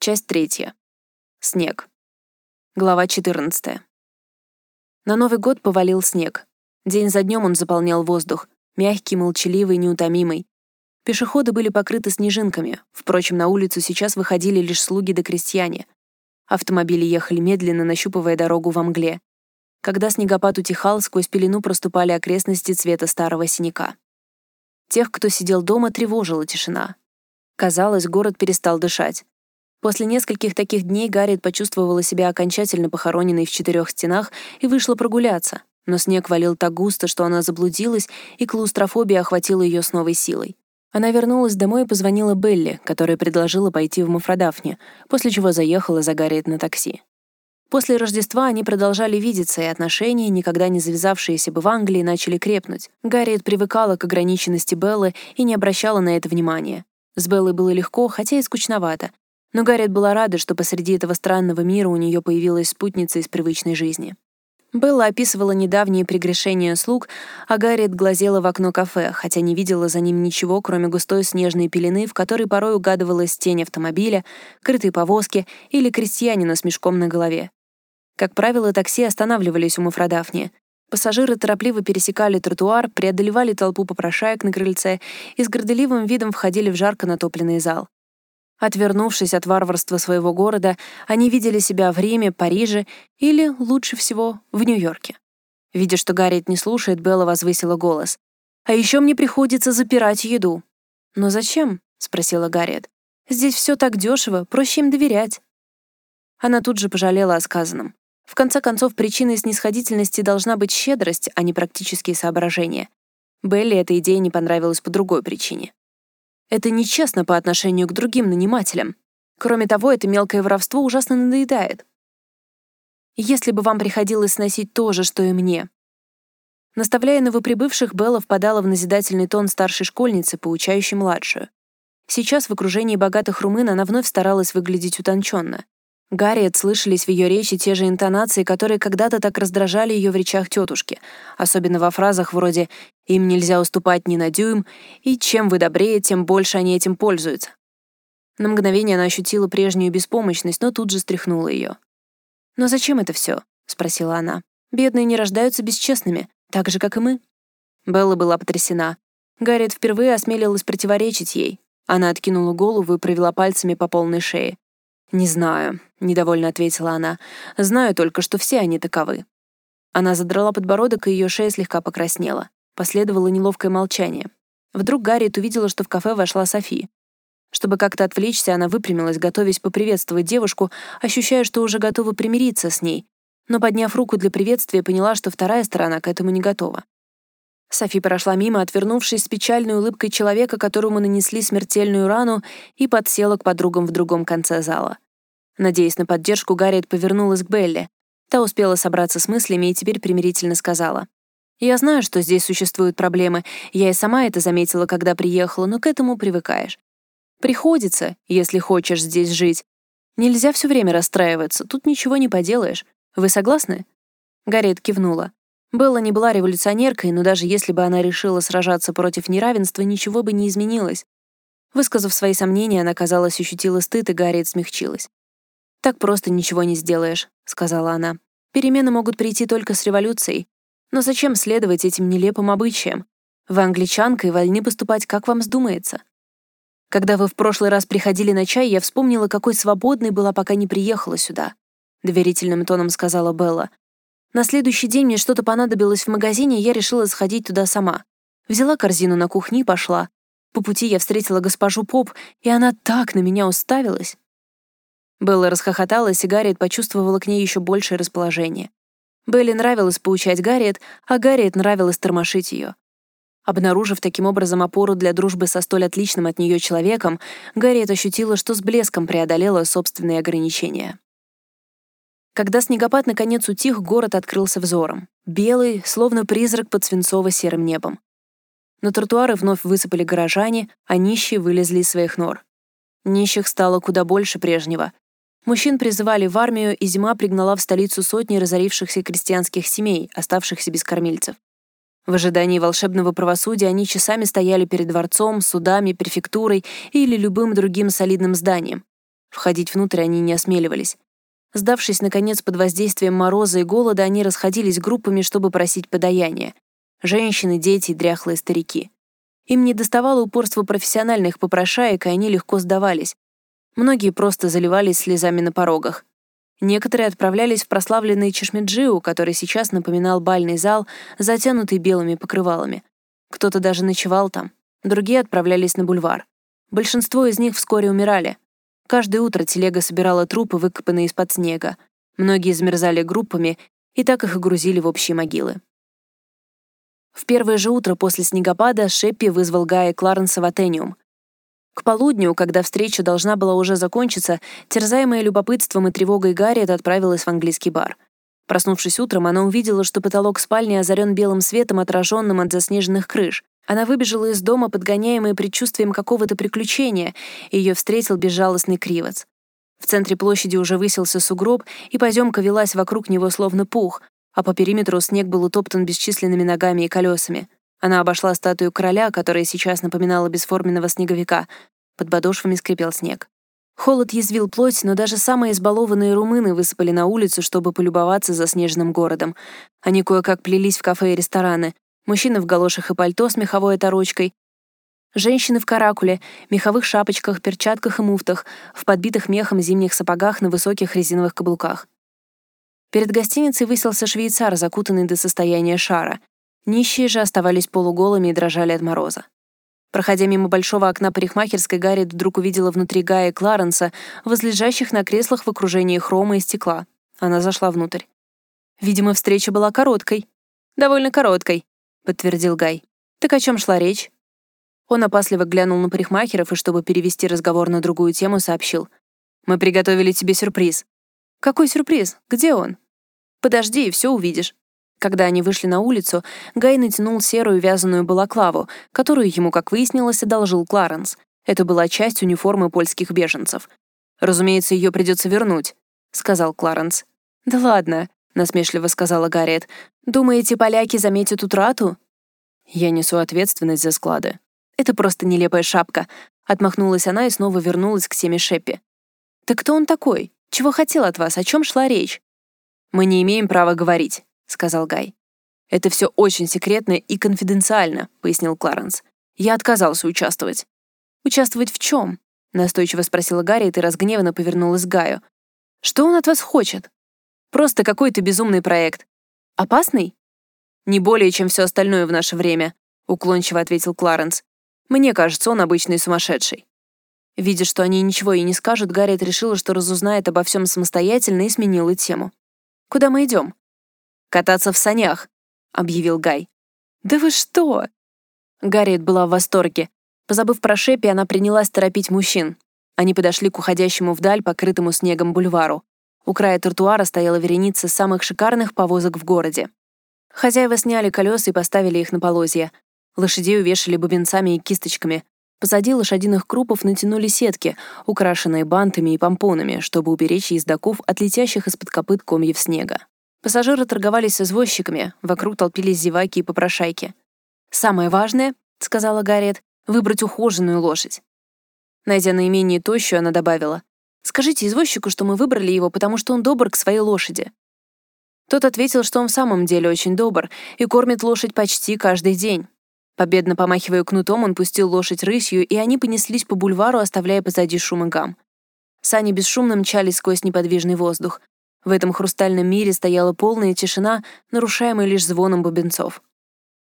Часть третья. Снег. Глава 14. На Новый год повалил снег. День за днем он заполнял воздух, мягкий, молчаливый, неутомимый. Пешеходы были покрыты снежинками, впрочем, на улицу сейчас выходили лишь слуги да крестьяне. Автомобили ехали медленно, нащупывая дорогу во мгле. Когда снегопад утихал, сквозь пелену проступали окрестности цвета старого синяка. Тех, кто сидел дома, тревожила тишина. Казалось, город перестал дышать. После нескольких таких дней Гарриет почувствовала себя окончательно похороненной в четырех стенах и вышла прогуляться. Но снег валил так густо, что она заблудилась, и клаустрофобия охватила ее с новой силой. Она вернулась домой и позвонила Белли, которая предложила пойти в Мафродафне, после чего заехала за Гарриет на такси. После Рождества они продолжали видеться, и отношения, никогда не завязавшиеся бы в Англии, начали крепнуть. Гарриет привыкала к ограниченности Беллы и не обращала на это внимания. С Беллой было легко, хотя и скучновато. Но Гарриет была рада, что посреди этого странного мира у нее появилась спутница из привычной жизни. Белла описывала недавние прегрешения слуг, а Гарриет глазела в окно кафе, хотя не видела за ним ничего, кроме густой снежной пелены, в которой порой угадывалась тень автомобиля, крытые повозки или крестьянина с мешком на голове. Как правило, такси останавливались у Мафродафни. Пассажиры торопливо пересекали тротуар, преодолевали толпу попрошаек на крыльце и с горделивым видом входили в жарко натопленный зал. Отвернувшись от варварства своего города, они видели себя в Риме, Париже или, лучше всего, в Нью-Йорке. Видя, что Гарриет не слушает, Белла возвысила голос. «А еще мне приходится запирать еду». «Но зачем?» — спросила Гарриет. «Здесь все так дешево, проще им доверять». Она тут же пожалела о сказанном. В конце концов, причиной снисходительности должна быть щедрость, а не практические соображения. Белли эта идея не понравилась по другой причине. Это нечестно по отношению к другим нанимателям. Кроме того, это мелкое воровство ужасно надоедает. Если бы вам приходилось сносить то же, что и мне. Наставляя новоприбывших, Белла впадала в назидательный тон старшей школьницы, поучающей младшую. Сейчас в окружении богатых румын она вновь старалась выглядеть утонченно. Гарриет слышались в ее речи те же интонации, которые когда-то так раздражали ее в речах тетушки, особенно во фразах вроде «им нельзя уступать ни на дюйм» и «чем вы добрее, тем больше они этим пользуются». На мгновение она ощутила прежнюю беспомощность, но тут же стряхнула ее. «Но зачем это все? спросила она. «Бедные не рождаются бесчестными, так же, как и мы». Белла была потрясена. Гарриет впервые осмелилась противоречить ей. Она откинула голову и провела пальцами по полной шее. «Не знаю», — недовольно ответила она. «Знаю только, что все они таковы». Она задрала подбородок, и ее шея слегка покраснела. Последовало неловкое молчание. Вдруг Гарриет увидела, что в кафе вошла Софи. Чтобы как-то отвлечься, она выпрямилась, готовясь поприветствовать девушку, ощущая, что уже готова примириться с ней, но, подняв руку для приветствия, поняла, что вторая сторона к этому не готова. Софи прошла мимо, отвернувшись с печальной улыбкой человека, которому нанесли смертельную рану, и подсела к подругам в другом конце зала. Надеясь на поддержку, Гарриет повернулась к Белле. Та успела собраться с мыслями и теперь примирительно сказала. «Я знаю, что здесь существуют проблемы. Я и сама это заметила, когда приехала, но к этому привыкаешь. Приходится, если хочешь здесь жить. Нельзя все время расстраиваться, тут ничего не поделаешь. Вы согласны?» Гарриет кивнула. Белла не была революционеркой, но даже если бы она решила сражаться против неравенства, ничего бы не изменилось. Высказав свои сомнения, она, казалось, ощутила стыд, и Гарриет смягчилась. «Так просто ничего не сделаешь», — сказала она. «Перемены могут прийти только с революцией. Но зачем следовать этим нелепым обычаям? Вы англичанка и вольны поступать, как вам вздумается. Когда вы в прошлый раз приходили на чай, я вспомнила, какой свободной была, пока не приехала сюда», — доверительным тоном сказала Белла. На следующий день мне что-то понадобилось в магазине, и я решила сходить туда сама. Взяла корзину на кухне и пошла. По пути я встретила госпожу Поп, и она так на меня уставилась. Белла расхохоталась, и Гарриет почувствовала к ней еще большее расположение. Белли нравилось поучать Гарриет, а Гарриет нравилось тормошить ее. Обнаружив таким образом опору для дружбы со столь отличным от нее человеком, Гарриет ощутила, что с блеском преодолела собственные ограничения. Когда снегопад наконец утих, город открылся взором. Белый, словно призрак под свинцово-серым небом. На тротуары вновь высыпали горожане, а нищие вылезли из своих нор. Нищих стало куда больше прежнего. Мужчин призывали в армию, и зима пригнала в столицу сотни разорившихся крестьянских семей, оставшихся без кормильцев. В ожидании волшебного правосудия они часами стояли перед дворцом, судами, префектурой или любым другим солидным зданием. Входить внутрь они не осмеливались. Сдавшись, наконец, под воздействием мороза и голода, они расходились группами, чтобы просить подаяния. Женщины, дети дряхлые старики. Им не доставало упорства профессиональных попрошаек, и они легко сдавались. Многие просто заливались слезами на порогах. Некоторые отправлялись в прославленный Чешмеджиу, который сейчас напоминал бальный зал, затянутый белыми покрывалами. Кто-то даже ночевал там. Другие отправлялись на бульвар. Большинство из них вскоре умирали. Каждое утро телега собирала трупы, выкопанные из-под снега. Многие замерзали группами, и так их и грузили в общие могилы. В первое же утро после снегопада Шеппи вызвал Гая Кларенса в Атениум. К полудню, когда встреча должна была уже закончиться, терзаемая любопытством и тревогой Гарриет отправилась в английский бар. Проснувшись утром, она увидела, что потолок спальни озарен белым светом, отраженным от заснеженных крыш. Она выбежала из дома, подгоняемая предчувствием какого-то приключения, и ее встретил безжалостный кривоц. В центре площади уже высился сугроб, и поземка велась вокруг него словно пух, а по периметру снег был утоптан бесчисленными ногами и колесами. Она обошла статую короля, которая сейчас напоминала бесформенного снеговика. Под подошвами скрипел снег. Холод язвил плоть, но даже самые избалованные румыны высыпали на улицу, чтобы полюбоваться заснеженным городом. Они кое-как плелись в кафе и рестораны. Мужчины в галошах и пальто с меховой оторочкой, Женщины в каракуле, меховых шапочках, перчатках и муфтах, в подбитых мехом зимних сапогах на высоких резиновых каблуках. Перед гостиницей высился швейцар, закутанный до состояния шара. Нищие же оставались полуголыми и дрожали от мороза. Проходя мимо большого окна парикмахерской, Гарри вдруг увидела внутри Гая и Кларенса, возлежащих на креслах в окружении хрома и стекла. Она зашла внутрь. Видимо, встреча была короткой. «Довольно короткой», — подтвердил Гай. «Так о чем шла речь?» Он опасливо глянул на парикмахеров и, чтобы перевести разговор на другую тему, сообщил. «Мы приготовили тебе сюрприз». «Какой сюрприз? Где он?» «Подожди, и все увидишь». Когда они вышли на улицу, Гай натянул серую вязаную балаклаву, которую ему, как выяснилось, одолжил Кларенс. Это была часть униформы польских беженцев. «Разумеется, ее придется вернуть», — сказал Кларенс. «Да ладно», — насмешливо сказала Гарриет. «Думаете, поляки заметят утрату?» «Я несу ответственность за склады». «Это просто нелепая шапка», — отмахнулась она и снова вернулась к теме Шеппи. «Так кто он такой? Чего хотел от вас? О чем шла речь?» «Мы не имеем права говорить», сказал Гай. «Это все очень секретно и конфиденциально», — пояснил Кларенс. «Я отказался участвовать». «Участвовать в чем?» — настойчиво спросила Гарри, и разгневанно повернулась к Гаю. «Что он от вас хочет?» «Просто какой-то безумный проект». «Опасный?» «Не более, чем все остальное в наше время», — уклончиво ответил Кларенс. «Мне кажется, он обычный сумасшедший». Видя, что они ничего и не скажут, Гарриет решила, что разузнает обо всем самостоятельно и сменила тему. «Куда мы идем?» «Кататься в санях», — объявил Гай. «Да вы что?» Гарриет была в восторге. Позабыв про Шеппи, она принялась торопить мужчин. Они подошли к уходящему вдаль, покрытому снегом бульвару. У края тротуара стояла вереница самых шикарных повозок в городе. Хозяева сняли колеса и поставили их на полозья. Лошадей увешали бубенцами и кисточками. Позади лошадиных крупов натянули сетки, украшенные бантами и помпонами, чтобы уберечь ездаков от летящих из-под копыт комьев снега. Пассажиры торговались с извозчиками, вокруг толпились зеваки и попрошайки. «Самое важное», — сказала Гарриет, — «выбрать ухоженную лошадь». Найдя наименее тощую, она добавила, «Скажите извозчику, что мы выбрали его, потому что он добр к своей лошади». Тот ответил, что он в самом деле очень добр и кормит лошадь почти каждый день. Победно помахивая кнутом, он пустил лошадь рысью, и они понеслись по бульвару, оставляя позади шум и гам. Сани бесшумно мчались сквозь неподвижный воздух. В этом хрустальном мире стояла полная тишина, нарушаемая лишь звоном бубенцов.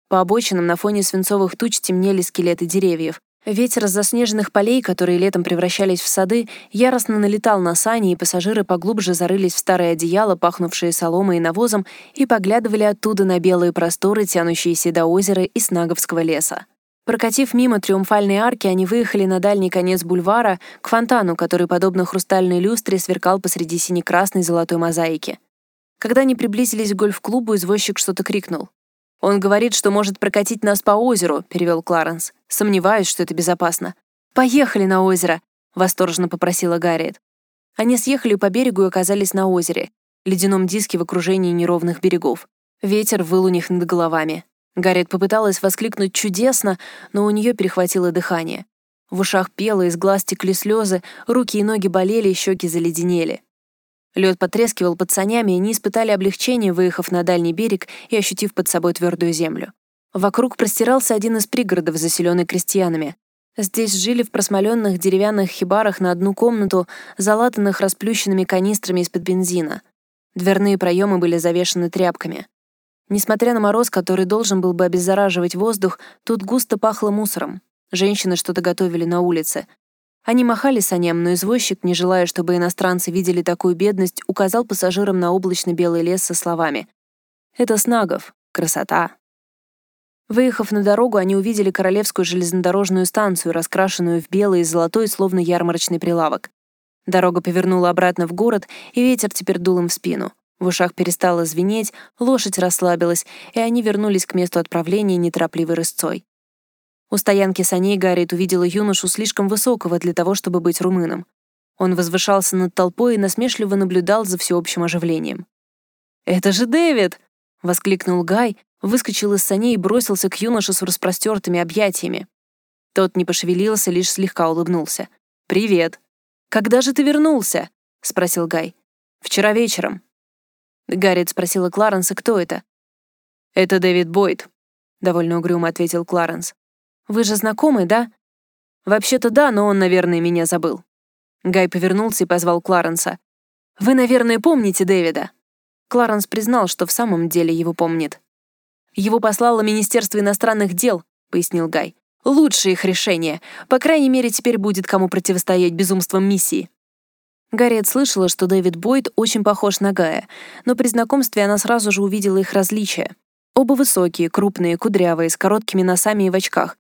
По обочинам на фоне свинцовых туч темнели скелеты деревьев. Ветер с заснеженных полей, которые летом превращались в сады, яростно налетал на сани, и пассажиры поглубже зарылись в старое одеяло, пахнувшие соломой и навозом, и поглядывали оттуда на белые просторы, тянущиеся до озера и снаговского леса. Прокатив мимо триумфальной арки, они выехали на дальний конец бульвара к фонтану, который, подобно хрустальной люстре, сверкал посреди сине-красной золотой мозаики. Когда они приблизились к гольф-клубу, извозчик что-то крикнул. «Он говорит, что может прокатить нас по озеру», — перевел Кларенс. «Сомневаюсь, что это безопасно». «Поехали на озеро», — восторженно попросила Гарриет. Они съехали по берегу и оказались на озере, ледяном диске в окружении неровных берегов. Ветер выл у них над головами. Гарриет попыталась воскликнуть «чудесно», но у нее перехватило дыхание. В ушах пело, из глаз текли слезы, руки и ноги болели, щеки заледенели. Лед потрескивал под санями, и они испытали облегчение, выехав на дальний берег и ощутив под собой твердую землю. Вокруг простирался один из пригородов, заселенный крестьянами. Здесь жили в просмоленных деревянных хибарах на одну комнату, залатанных расплющенными канистрами из-под бензина. Дверные проемы были завешаны тряпками. Несмотря на мороз, который должен был бы обеззараживать воздух, тут густо пахло мусором. Женщины что-то готовили на улице. Они махали саням, но извозчик, не желая, чтобы иностранцы видели такую бедность, указал пассажирам на облачно-белый лес со словами «Это Снагов. Красота». Выехав на дорогу, они увидели королевскую железнодорожную станцию, раскрашенную в белый и золотой, словно ярмарочный прилавок. Дорога повернула обратно в город, и ветер теперь дул им в спину. В ушах перестало звенеть, лошадь расслабилась, и они вернулись к месту отправления неторопливой рысцой. У стоянки саней Гарриет увидела юношу слишком высокого для того, чтобы быть румыном. Он возвышался над толпой и насмешливо наблюдал за всеобщим оживлением. «Это же Дэвид!» — воскликнул Гай, выскочил из саней и бросился к юноше с распростертыми объятиями. Тот не пошевелился, лишь слегка улыбнулся. «Привет!» «Когда же ты вернулся?» — спросил Гай. «Вчера вечером». Гарриет спросила Кларенса, кто это. «Это Дэвид Бойд», — довольно угрюмо ответил Кларенс. Вы же знакомы, да?» «Вообще-то да, но он, наверное, меня забыл». Гай повернулся и позвал Кларенса. «Вы, наверное, помните Дэвида?» Кларенс признал, что в самом деле его помнит. «Его послало Министерство иностранных дел», — пояснил Гай. «Лучшее их решение. По крайней мере, теперь будет кому противостоять безумствам миссии». Гарриет слышала, что Дэвид Бойд очень похож на Гая, но при знакомстве она сразу же увидела их различия. Оба высокие, крупные, кудрявые, с короткими носами и в очках.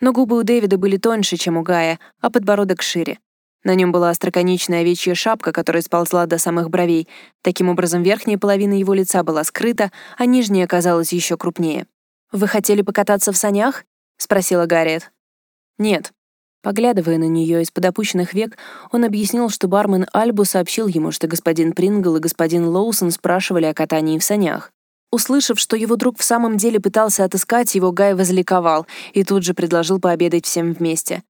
Но губы у Дэвида были тоньше, чем у Гая, а подбородок шире. На нем была остроконечная овечья шапка, которая сползла до самых бровей. Таким образом, верхняя половина его лица была скрыта, а нижняя оказалась еще крупнее. «Вы хотели покататься в санях?» — спросила Гарриет. «Нет». Поглядывая на нее из-под опущенных век, он объяснил, что бармен Альбу сообщил ему, что господин Прингл и господин Лоусон спрашивали о катании в санях. Услышав, что его друг в самом деле пытался отыскать его, Гай возликовал и тут же предложил пообедать всем вместе.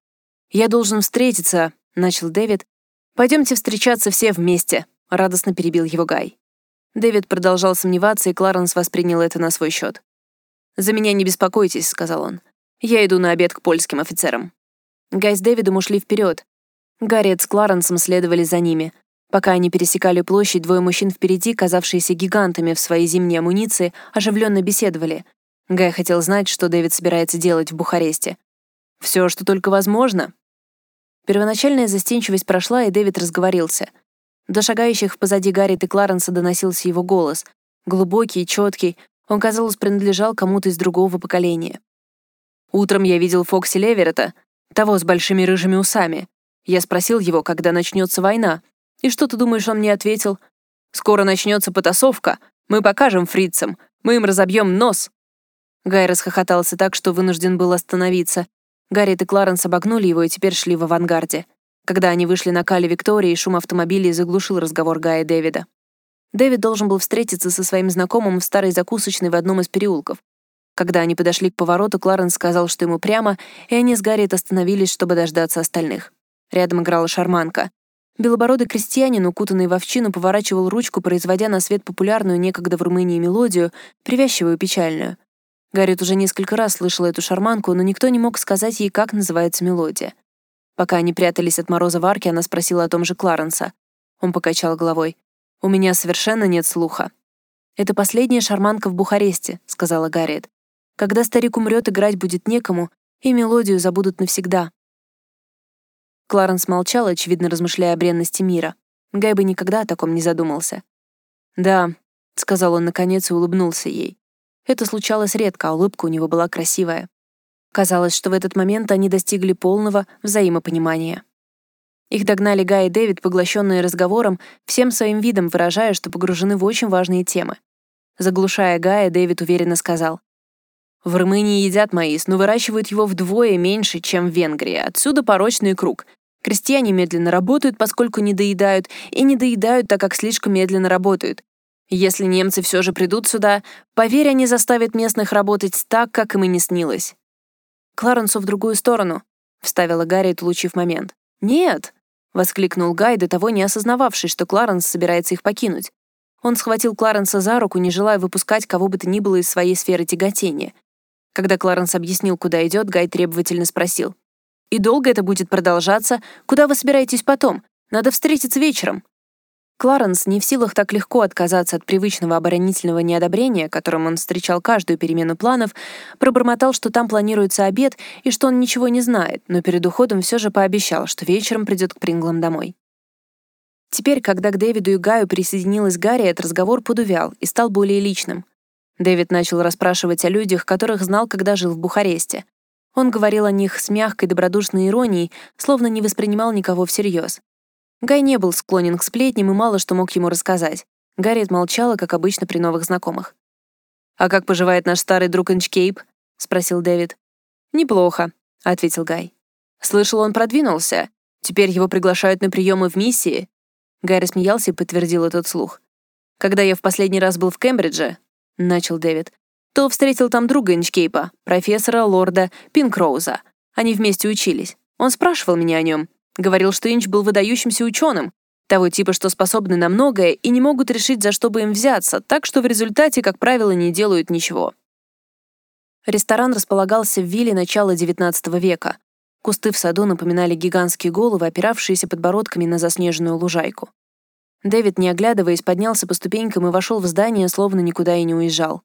«Я должен встретиться», — начал Дэвид. «Пойдемте встречаться все вместе», — радостно перебил его Гай. Дэвид продолжал сомневаться, и Кларенс воспринял это на свой счет. «За меня не беспокойтесь», — сказал он. «Я иду на обед к польским офицерам». Гай с Дэвидом ушли вперед. Гарриет с Кларенсом следовали за ними, Пока они пересекали площадь, двое мужчин впереди, казавшиеся гигантами в своей зимней амуниции, оживленно беседовали. Гай хотел знать, что Дэвид собирается делать в Бухаресте. Все, что только возможно. Первоначальная застенчивость прошла, и Дэвид разговорился. До шагающих позади Гарри и Кларенса доносился его голос. Глубокий, четкий, он, казалось, принадлежал кому-то из другого поколения. «Утром я видел Фокси Леверета, того с большими рыжими усами. Я спросил его, когда начнется война, и что ты думаешь, он мне ответил? «Скоро начнется потасовка. Мы покажем фрицам. Мы им разобьем нос». Гай расхохотался так, что вынужден был остановиться. Гарриет и Кларенс обогнули его и теперь шли в авангарде. Когда они вышли на Кале Виктории, шум автомобилей заглушил разговор Гая и Дэвида. Дэвид должен был встретиться со своим знакомым в старой закусочной в одном из переулков. Когда они подошли к повороту, Кларенс сказал, что ему прямо, и они с Гарриет остановились, чтобы дождаться остальных. Рядом играла шарманка. Белобородый крестьянин, укутанный в овчину, поворачивал ручку, производя на свет популярную некогда в Румынии мелодию, привязчивую печальную. Гарриет уже несколько раз слышала эту шарманку, но никто не мог сказать ей, как называется мелодия. Пока они прятались от мороза в арке, она спросила о том же Кларенса. Он покачал головой. «У меня совершенно нет слуха». «Это последняя шарманка в Бухаресте», — сказала Гарриет. «Когда старик умрет, играть будет некому, и мелодию забудут навсегда. Кларенс молчал, очевидно размышляя о бренности мира. Гай бы никогда о таком не задумался. «Да», — сказал он наконец и улыбнулся ей. Это случалось редко, а улыбка у него была красивая. Казалось, что в этот момент они достигли полного взаимопонимания. Их догнали Гай и Дэвид, поглощенные разговором, всем своим видом выражая, что погружены в очень важные темы. Заглушая Гая, Дэвид уверенно сказал. «В Румынии едят маис, но выращивают его вдвое меньше, чем в Венгрии. Отсюда порочный круг. Крестьяне медленно работают, поскольку не доедают, и не доедают, так как слишком медленно работают. Если немцы все же придут сюда, поверь, они заставят местных работать так, как им и не снилось. Кларенсу в другую сторону. — вставила Гарриет, улучив момент. «Нет!» — воскликнул Гай, до того не осознававший, что Кларенс собирается их покинуть. Он схватил Кларенса за руку, не желая выпускать кого бы то ни было из своей сферы тяготения. Когда Кларенс объяснил, куда идет, Гай требовательно спросил. «И долго это будет продолжаться? Куда вы собираетесь потом? Надо встретиться вечером». Кларенс, не в силах так легко отказаться от привычного оборонительного неодобрения, которым он встречал каждую перемену планов, пробормотал, что там планируется обед и что он ничего не знает, но перед уходом все же пообещал, что вечером придет к Принглам домой. Теперь, когда к Дэвиду и Гаю присоединилась Гарри, этот разговор подувял и стал более личным. Дэвид начал расспрашивать о людях, которых знал, когда жил в Бухаресте. Он говорил о них с мягкой добродушной иронией, словно не воспринимал никого всерьез. Гай не был склонен к сплетням и мало что мог ему рассказать. Гарриет молчала, как обычно при новых знакомых. «А как поживает наш старый друг Инчкейп?» — спросил Дэвид. «Неплохо», — ответил Гай. «Слышал, он продвинулся. Теперь его приглашают на приемы в миссии. Гарри смеялся и подтвердил этот слух. «Когда я в последний раз был в Кембридже», — начал Дэвид, то встретил там друга Инчкейпа, профессора Лорда Пинкроуза. Они вместе учились. Он спрашивал меня о нем. Говорил, что Инч был выдающимся ученым, того типа, что способны на многое и не могут решить, за что бы им взяться, так что в результате, как правило, не делают ничего. Ресторан располагался в вилле начала XIX века. Кусты в саду напоминали гигантские головы, опиравшиеся подбородками на заснеженную лужайку. Дэвид, не оглядываясь, поднялся по ступенькам и вошел в здание, словно никуда и не уезжал.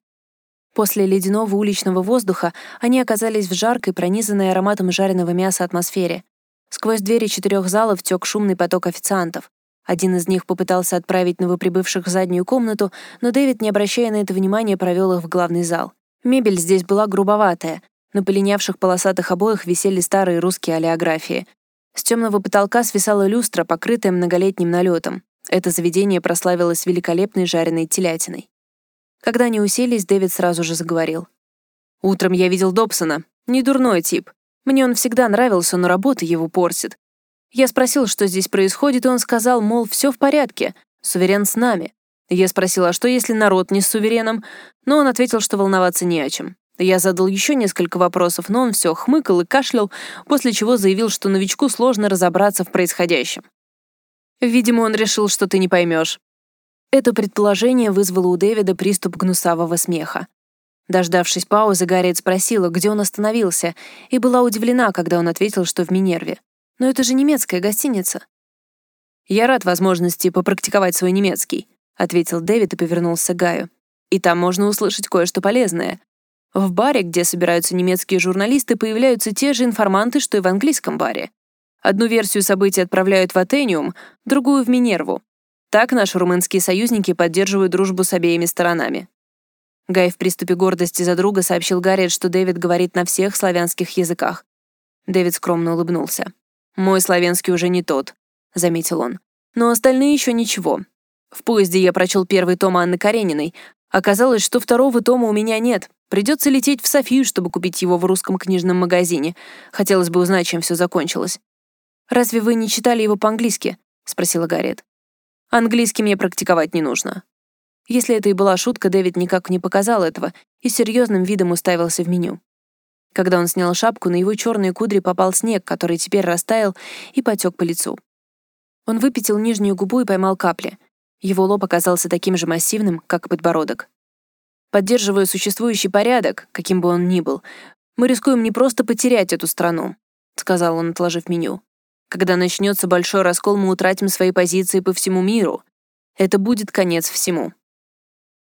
После ледяного уличного воздуха они оказались в жаркой, пронизанной ароматом жареного мяса атмосфере. Сквозь двери четырех залов тек шумный поток официантов. Один из них попытался отправить новоприбывших в заднюю комнату, но Дэвид, не обращая на это внимания, провел их в главный зал. Мебель здесь была грубоватая, на полинявших полосатых обоях висели старые русские олеографии. С темного потолка свисала люстра, покрытая многолетним налетом. Это заведение прославилось великолепной жареной телятиной. Когда они уселись, Дэвид сразу же заговорил. «Утром я видел Добсона. Недурной тип. Мне он всегда нравился, но работа его портит. Я спросил, что здесь происходит, и он сказал, мол, все в порядке, суверен с нами. Я спросил, а что, если народ не с сувереном? Но он ответил, что волноваться не о чем. Я задал еще несколько вопросов, но он все хмыкал и кашлял, после чего заявил, что новичку сложно разобраться в происходящем. Видимо, он решил, что ты не поймешь. Это предположение вызвало у Дэвида приступ гнусавого смеха. Дождавшись паузы, Гарриет спросила, где он остановился, и была удивлена, когда он ответил, что в Минерве. «Но это же немецкая гостиница». «Я рад возможности попрактиковать свой немецкий», — ответил Дэвид и повернулся к Гаю. «И там можно услышать кое-что полезное. В баре, где собираются немецкие журналисты, появляются те же информанты, что и в английском баре. Одну версию событий отправляют в Атениум, другую — в Минерву. Так наши румынские союзники поддерживают дружбу с обеими сторонами. Гай в приступе гордости за друга сообщил Гарриет, что Дэвид говорит на всех славянских языках. Дэвид скромно улыбнулся. «Мой славянский уже не тот», — заметил он. «Но остальные еще ничего. В поезде я прочел первый том Анны Карениной. Оказалось, что второго тома у меня нет, Придется лететь в Софию, чтобы купить его в русском книжном магазине. Хотелось бы узнать, чем все закончилось. «Разве вы не читали его по-английски?» — спросила Гарриет. «Английский мне практиковать не нужно». Если это и была шутка, Дэвид никак не показал этого и серьезным видом уставился в меню. Когда он снял шапку, на его черные кудри попал снег, который теперь растаял и потек по лицу. Он выпятил нижнюю губу и поймал капли. Его лоб оказался таким же массивным, как подбородок. Поддерживая существующий порядок, каким бы он ни был, мы рискуем не просто потерять эту страну, сказал он, отложив меню. Когда начнется большой раскол, мы утратим свои позиции по всему миру. Это будет конец всему.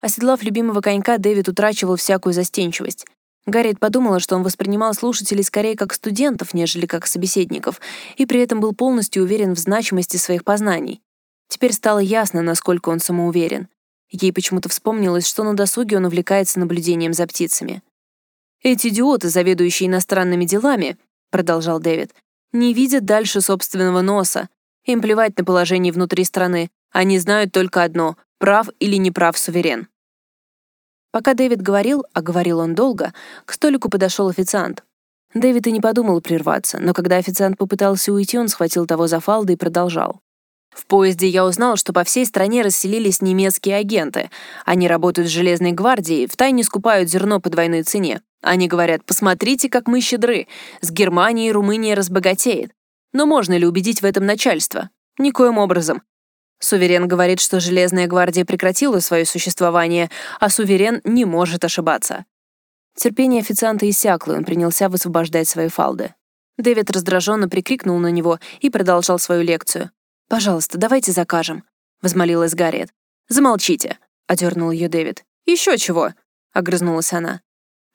Оседлав любимого конька, Дэвид утрачивал всякую застенчивость. Гарриет подумала, что он воспринимал слушателей скорее как студентов, нежели как собеседников, и при этом был полностью уверен в значимости своих познаний. Теперь стало ясно, насколько он самоуверен. Ей почему-то вспомнилось, что на досуге он увлекается наблюдением за птицами. «Эти идиоты, заведующие иностранными делами», — продолжал Дэвид, «не видят дальше собственного носа. Им плевать на положение внутри страны. Они знают только одно — прав или не прав суверен». Пока Дэвид говорил, а говорил он долго, к столику подошел официант. Дэвид и не подумал прерваться, но когда официант попытался уйти, он схватил того за фалды и продолжал. В поезде я узнал, что по всей стране расселились немецкие агенты. Они работают в Железной гвардии, втайне скупают зерно по двойной цене. Они говорят, посмотрите, как мы щедры, с Германией Румыния разбогатеет. Но можно ли убедить в этом начальство? Никоим образом. Суверен говорит, что Железная гвардия прекратила свое существование, а суверен не может ошибаться. Терпение официанта иссякло, и он принялся высвобождать свои фалды. Дэвид раздраженно прикрикнул на него и продолжал свою лекцию. «Пожалуйста, давайте закажем», — возмолилась Гарриет. «Замолчите», — одернул ее Дэвид. «Еще чего?» — огрызнулась она.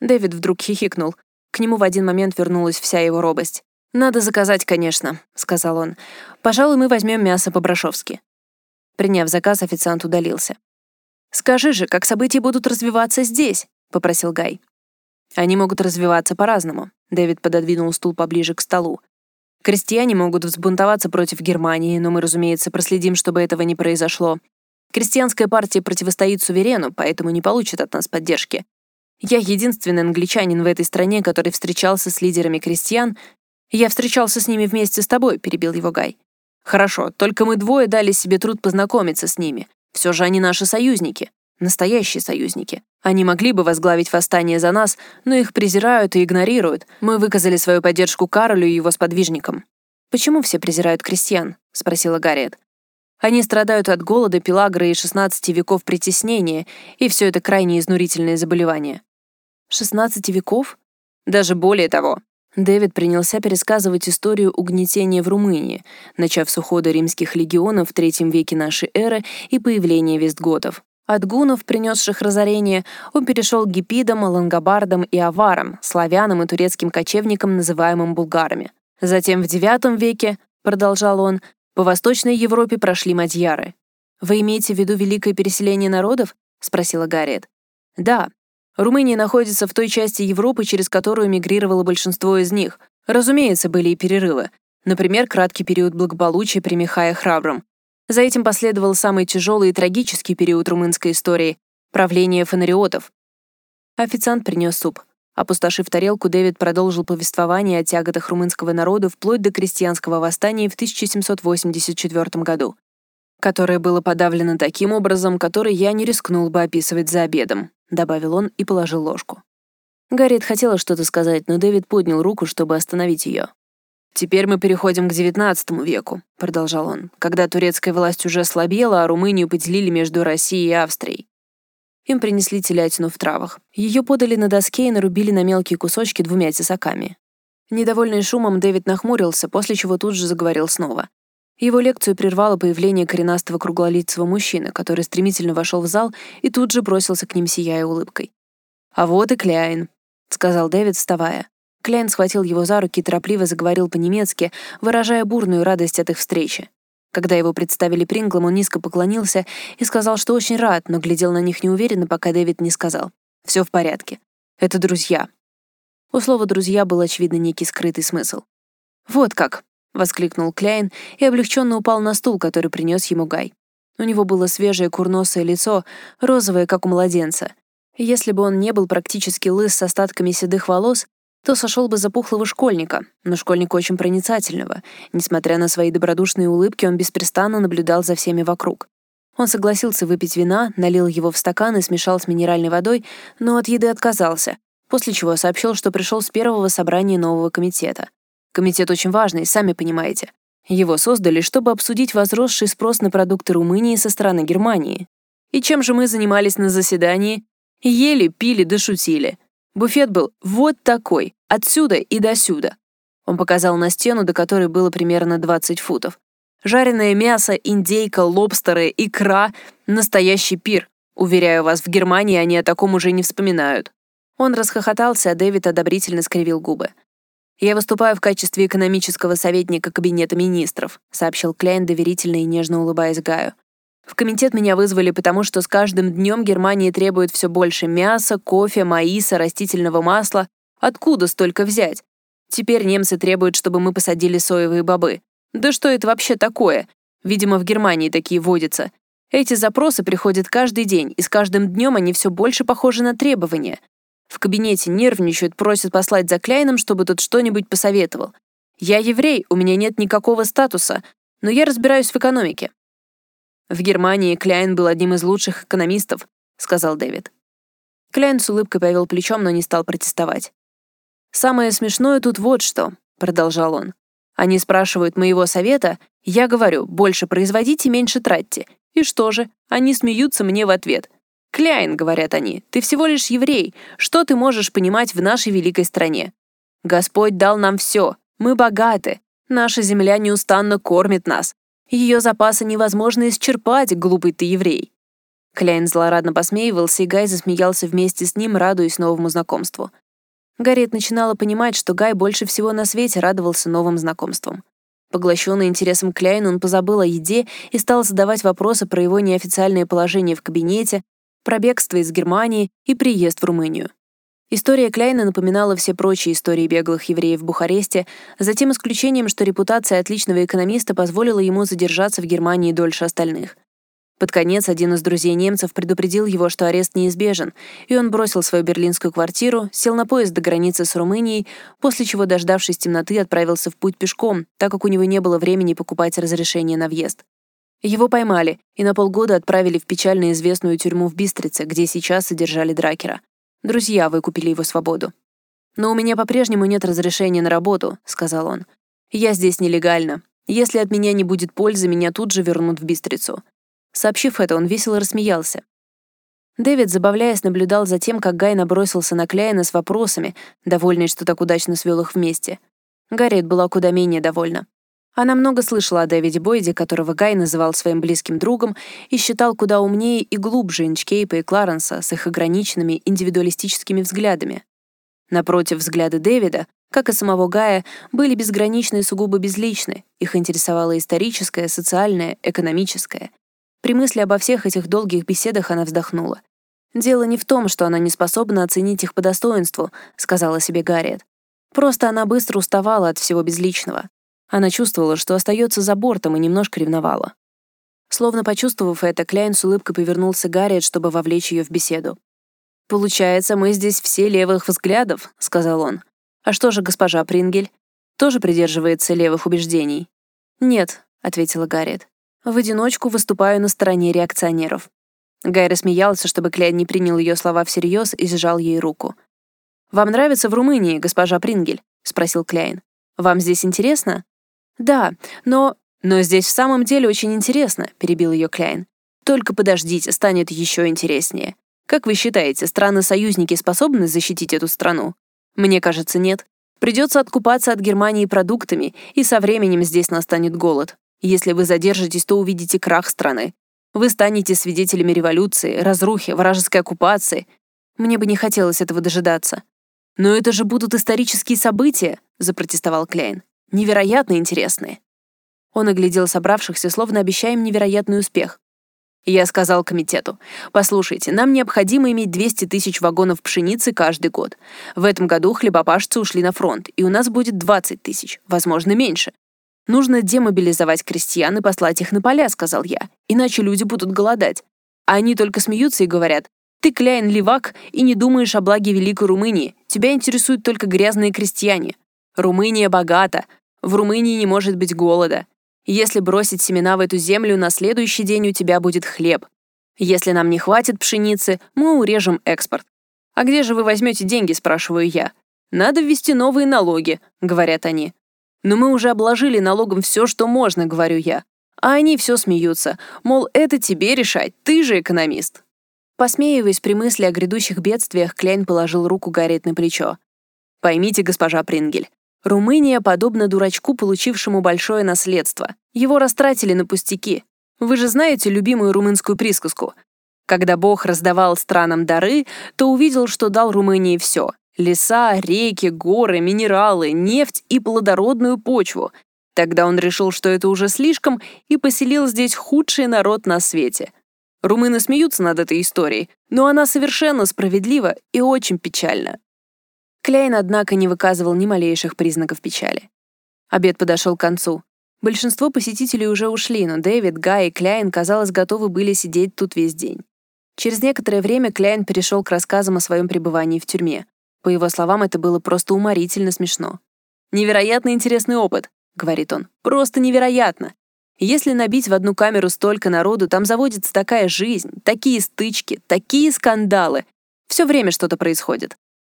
Дэвид вдруг хихикнул. К нему в один момент вернулась вся его робость. «Надо заказать, конечно», — сказал он. «Пожалуй, мы возьмем мясо по-брошовски». Приняв заказ, официант удалился. «Скажи же, как события будут развиваться здесь?» — попросил Гай. «Они могут развиваться по-разному», — Дэвид пододвинул стул поближе к столу. «Крестьяне могут взбунтоваться против Германии, но мы, разумеется, проследим, чтобы этого не произошло. Крестьянская партия противостоит суверену, поэтому не получит от нас поддержки. Я единственный англичанин в этой стране, который встречался с лидерами крестьян «Я встречался с ними вместе с тобой», — перебил его Гай. «Хорошо, только мы двое дали себе труд познакомиться с ними. Все же они наши союзники. Настоящие союзники. Они могли бы возглавить восстание за нас, но их презирают и игнорируют. Мы выказали свою поддержку Каролю и его сподвижникам». «Почему все презирают крестьян?» — спросила Гарриет. Они страдают от голода, пелагры и 16 веков притеснения, и все это крайне изнурительное заболевание. 16 веков? Даже более того. Дэвид принялся пересказывать историю угнетения в Румынии, начав с ухода римских легионов в III веке нашей эры и появления вестготов. От гунов, принесших разорение, он перешел к гипидам, лангобардам и аварам, славянам и турецким кочевникам, называемым булгарами. Затем в IX веке, продолжал он, по Восточной Европе прошли мадьяры. «Вы имеете в виду великое переселение народов?» — спросила Гарриет. «Да, Румыния находится в той части Европы, через которую мигрировало большинство из них. Разумеется, были и перерывы. Например, краткий период благополучия при Михае Храбром. За этим последовал самый тяжелый и трагический период румынской истории — правление фонариотов. Официант принес суп. Опустошив тарелку, Дэвид продолжил повествование о тяготах румынского народа вплоть до крестьянского восстания в 1784 году, которое было подавлено таким образом, который я не рискнул бы описывать за обедом. — добавил он и положил ложку. Гарриет хотела что-то сказать, но Дэвид поднял руку, чтобы остановить ее. «Теперь мы переходим к XIX веку», — продолжал он, «когда турецкая власть уже слабела, а Румынию поделили между Россией и Австрией. Им принесли телятину в травах. Ее подали на доске и нарубили на мелкие кусочки двумя тесаками. Недовольный шумом, Дэвид нахмурился, после чего тут же заговорил снова. Его лекцию прервало появление коренастого круглолицего мужчины, который стремительно вошел в зал и тут же бросился к ним, сияя улыбкой. «А вот и Кляйн», — сказал Дэвид, вставая. Кляйн схватил его за руки и торопливо заговорил по-немецки, выражая бурную радость от их встречи. Когда его представили Принглом, он низко поклонился и сказал, что очень рад, но глядел на них неуверенно, пока Дэвид не сказал. «Все в порядке. Это друзья». У слова «друзья» был, очевидно, некий скрытый смысл. «Вот как», воскликнул Кляйн и облегченно упал на стул, который принес ему Гай. У него было свежее курносое лицо, розовое, как у младенца. Если бы он не был практически лыс с остатками седых волос, то сошел бы за пухлого школьника, но школьника очень проницательного. Несмотря на свои добродушные улыбки, он беспрестанно наблюдал за всеми вокруг. Он согласился выпить вина, налил его в стакан и смешал с минеральной водой, но от еды отказался, после чего сообщил, что пришел с первого собрания нового комитета. Комитет очень важный, сами понимаете. Его создали, чтобы обсудить возросший спрос на продукты Румынии со стороны Германии. И чем же мы занимались на заседании? Ели, пили да. Буфет был вот такой, отсюда и досюда. Он показал на стену, до которой было примерно 20 футов. Жареное мясо, индейка, лобстеры, икра — настоящий пир. Уверяю вас, в Германии они о таком уже не вспоминают. Он расхохотался, а Дэвид одобрительно скривил губы. «Я выступаю в качестве экономического советника Кабинета министров», сообщил Кляйн доверительно и нежно улыбаясь Гаю. «В комитет меня вызвали, потому что с каждым днем Германия требует все больше мяса, кофе, маиса, растительного масла. Откуда столько взять? Теперь немцы требуют, чтобы мы посадили соевые бобы. Да что это вообще такое? Видимо, в Германии такие водятся. Эти запросы приходят каждый день, и с каждым днем они все больше похожи на требования. В кабинете нервничают, просят послать за Кляйном, чтобы тот что-нибудь посоветовал. Я еврей, у меня нет никакого статуса, но я разбираюсь в экономике. В Германии Кляйн был одним из лучших экономистов, сказал Дэвид. Кляйн с улыбкой повел плечом, но не стал протестовать. «Самое смешное тут вот что», — продолжал он. «Они спрашивают моего совета, я говорю, больше производите, меньше тратьте. И что же? Они смеются мне в ответ. «Кляйн», — говорят они, — «ты всего лишь еврей. Что ты можешь понимать в нашей великой стране? Господь дал нам все. Мы богаты. Наша земля неустанно кормит нас. Ее запасы невозможно исчерпать, глупый ты еврей». Кляйн злорадно посмеивался, и Гай засмеялся вместе с ним, радуясь новому знакомству. Гарриет начинала понимать, что Гай больше всего на свете радовался новым знакомствам. Поглощенный интересом Кляйна, он позабыл о еде и стал задавать вопросы про его неофициальное положение в кабинете, про бегство из Германии и приезд в Румынию. История Кляйна напоминала все прочие истории беглых евреев в Бухаресте, за тем исключением, что репутация отличного экономиста позволила ему задержаться в Германии дольше остальных. Под конец один из друзей немцев предупредил его, что арест неизбежен, и он бросил свою берлинскую квартиру, сел на поезд до границы с Румынией, после чего, дождавшись темноты, отправился в путь пешком, так как у него не было времени покупать разрешение на въезд. Его поймали и на полгода отправили в печально известную тюрьму в Бистрице, где сейчас содержали Дракера. Друзья выкупили его свободу. «Но у меня по-прежнему нет разрешения на работу», — сказал он. «Я здесь нелегально. Если от меня не будет пользы, меня тут же вернут в Бистрицу. Сообщив это, он весело рассмеялся. Дэвид, забавляясь, наблюдал за тем, как Гай набросился на Кляйна с вопросами, довольный, что так удачно свел их вместе. Гарриет была куда менее довольна. Она много слышала о Дэвиде Бойде, которого Гай называл своим близким другом, и считал куда умнее и глубже Инчкейпа и Кларенса с их ограниченными индивидуалистическими взглядами. Напротив, взгляды Дэвида, как и самого Гая, были безграничны и сугубо безличны, их интересовало историческое, социальное, экономическое — при мысли обо всех этих долгих беседах она вздохнула. «Дело не в том, что она не способна оценить их по достоинству», — сказала себе Гарриет. Просто она быстро уставала от всего безличного. Она чувствовала, что остается за бортом и немножко ревновала. Словно почувствовав это, Кляйн с улыбкой повернулся Гарриет, чтобы вовлечь ее в беседу. «Получается, мы здесь все левых взглядов», — сказал он. «А что же госпожа Прингель? Тоже придерживается левых убеждений?» «Нет», — ответила Гарриет. В одиночку выступаю на стороне реакционеров. Гай рассмеялся, чтобы Кляйн не принял ее слова всерьез и сжал ей руку. «Вам нравится в Румынии, госпожа Прингель?» — спросил Кляйн. «Вам здесь интересно?» «Да, но...» «Но здесь в самом деле очень интересно», — перебил ее Кляйн. «Только подождите, станет еще интереснее. Как вы считаете, страны-союзники способны защитить эту страну? Мне кажется, нет. Придется откупаться от Германии продуктами, и со временем здесь настанет голод. Если вы задержитесь, то увидите крах страны. Вы станете свидетелями революции, разрухи, вражеской оккупации. Мне бы не хотелось этого дожидаться. Но это же будут исторические события, запротестовал Клейн. Невероятно интересные. Он оглядел собравшихся, словно обещая им невероятный успех. Я сказал комитету, послушайте, нам необходимо иметь 200 тысяч вагонов пшеницы каждый год. В этом году хлебопашцы ушли на фронт, и у нас будет 20 тысяч, возможно, меньше. «Нужно демобилизовать крестьян и послать их на поля», — сказал я, «иначе люди будут голодать». А они только смеются и говорят, «Ты, Кляйн, левак, и не думаешь о благе Великой Румынии. Тебя интересуют только грязные крестьяне. Румыния богата. В Румынии не может быть голода. Если бросить семена в эту землю, на следующий день у тебя будет хлеб. Если нам не хватит пшеницы, мы урежем экспорт. А где же вы возьмете деньги, спрашиваю я. Надо ввести новые налоги, говорят они. Но мы уже обложили налогом все, что можно, говорю я. А они все смеются, мол, это тебе решать, ты же экономист. Посмеиваясь при мысли о грядущих бедствиях, Кляйн положил руку Гарриет на плечо. «Поймите, госпожа Прингель, Румыния подобна дурачку, получившему большое наследство. Его растратили на пустяки. Вы же знаете любимую румынскую присказку. Когда Бог раздавал странам дары, то увидел, что дал Румынии все Леса, реки, горы, минералы, нефть и плодородную почву. Тогда он решил, что это уже слишком, и поселил здесь худший народ на свете. Румыны смеются над этой историей, но она совершенно справедлива и очень печальна. Кляйн, однако, не выказывал ни малейших признаков печали. Обед подошел к концу. Большинство посетителей уже ушли, но Дэвид, Гай и Кляйн, казалось, готовы были сидеть тут весь день. Через некоторое время Кляйн перешел к рассказам о своем пребывании в тюрьме. По его словам, это было просто уморительно смешно. «Невероятно интересный опыт», — говорит он. «Просто невероятно. Если набить в одну камеру столько народу, там заводится такая жизнь, такие стычки, такие скандалы. Все время что-то происходит.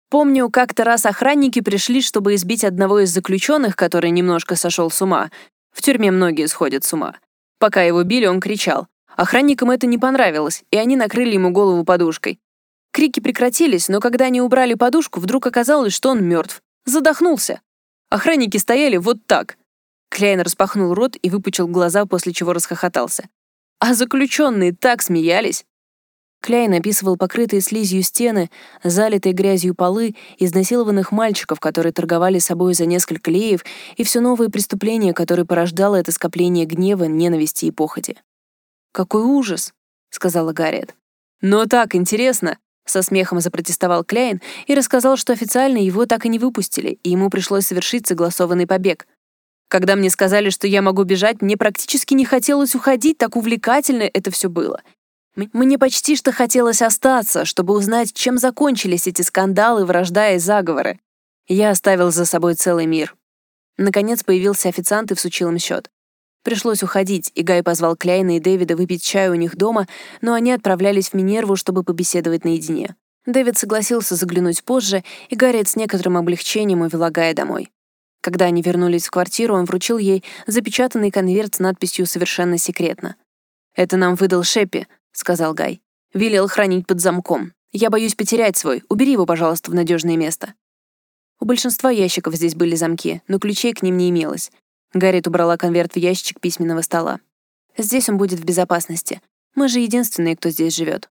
Помню, как-то раз охранники пришли, чтобы избить одного из заключенных, который немножко сошел с ума. В тюрьме многие сходят с ума. Пока его били, он кричал. Охранникам это не понравилось, и они накрыли ему голову подушкой. Крики прекратились, но когда они убрали подушку, вдруг оказалось, что он мертв. Задохнулся. Охранники стояли вот так. Кляйн распахнул рот и выпучил глаза, после чего расхохотался. А заключенные так смеялись. Кляйн описывал покрытые слизью стены, залитые грязью полы, изнасилованных мальчиков, которые торговали собой за несколько леев, и все новые преступления, которые порождало это скопление гнева, ненависти и похоти. «Какой ужас!» — сказала Гарриет. «Но так интересно!» Со смехом запротестовал Кляйн и рассказал, что официально его так и не выпустили, и ему пришлось совершить согласованный побег. Когда мне сказали, что я могу бежать, мне практически не хотелось уходить, так увлекательно это все было. Мне почти что хотелось остаться, чтобы узнать, чем закончились эти скандалы, вражда и заговоры. Я оставил за собой целый мир. Наконец появился официант и всучил им счет. Пришлось уходить, и Гай позвал Кляйна и Дэвида выпить чай у них дома, но они отправлялись в Минерву, чтобы побеседовать наедине. Дэвид согласился заглянуть позже, и Гарриет с некоторым облегчением увела Гая домой. Когда они вернулись в квартиру, он вручил ей запечатанный конверт с надписью «Совершенно секретно». «Это нам выдал Шеппи», — сказал Гай. «Велел хранить под замком. Я боюсь потерять свой. Убери его, пожалуйста, в надежное место». У большинства ящиков здесь были замки, но ключей к ним не имелось. Гарриет убрала конверт в ящик письменного стола. «Здесь он будет в безопасности. Мы же единственные, кто здесь живет.